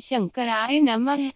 शंकराय नमः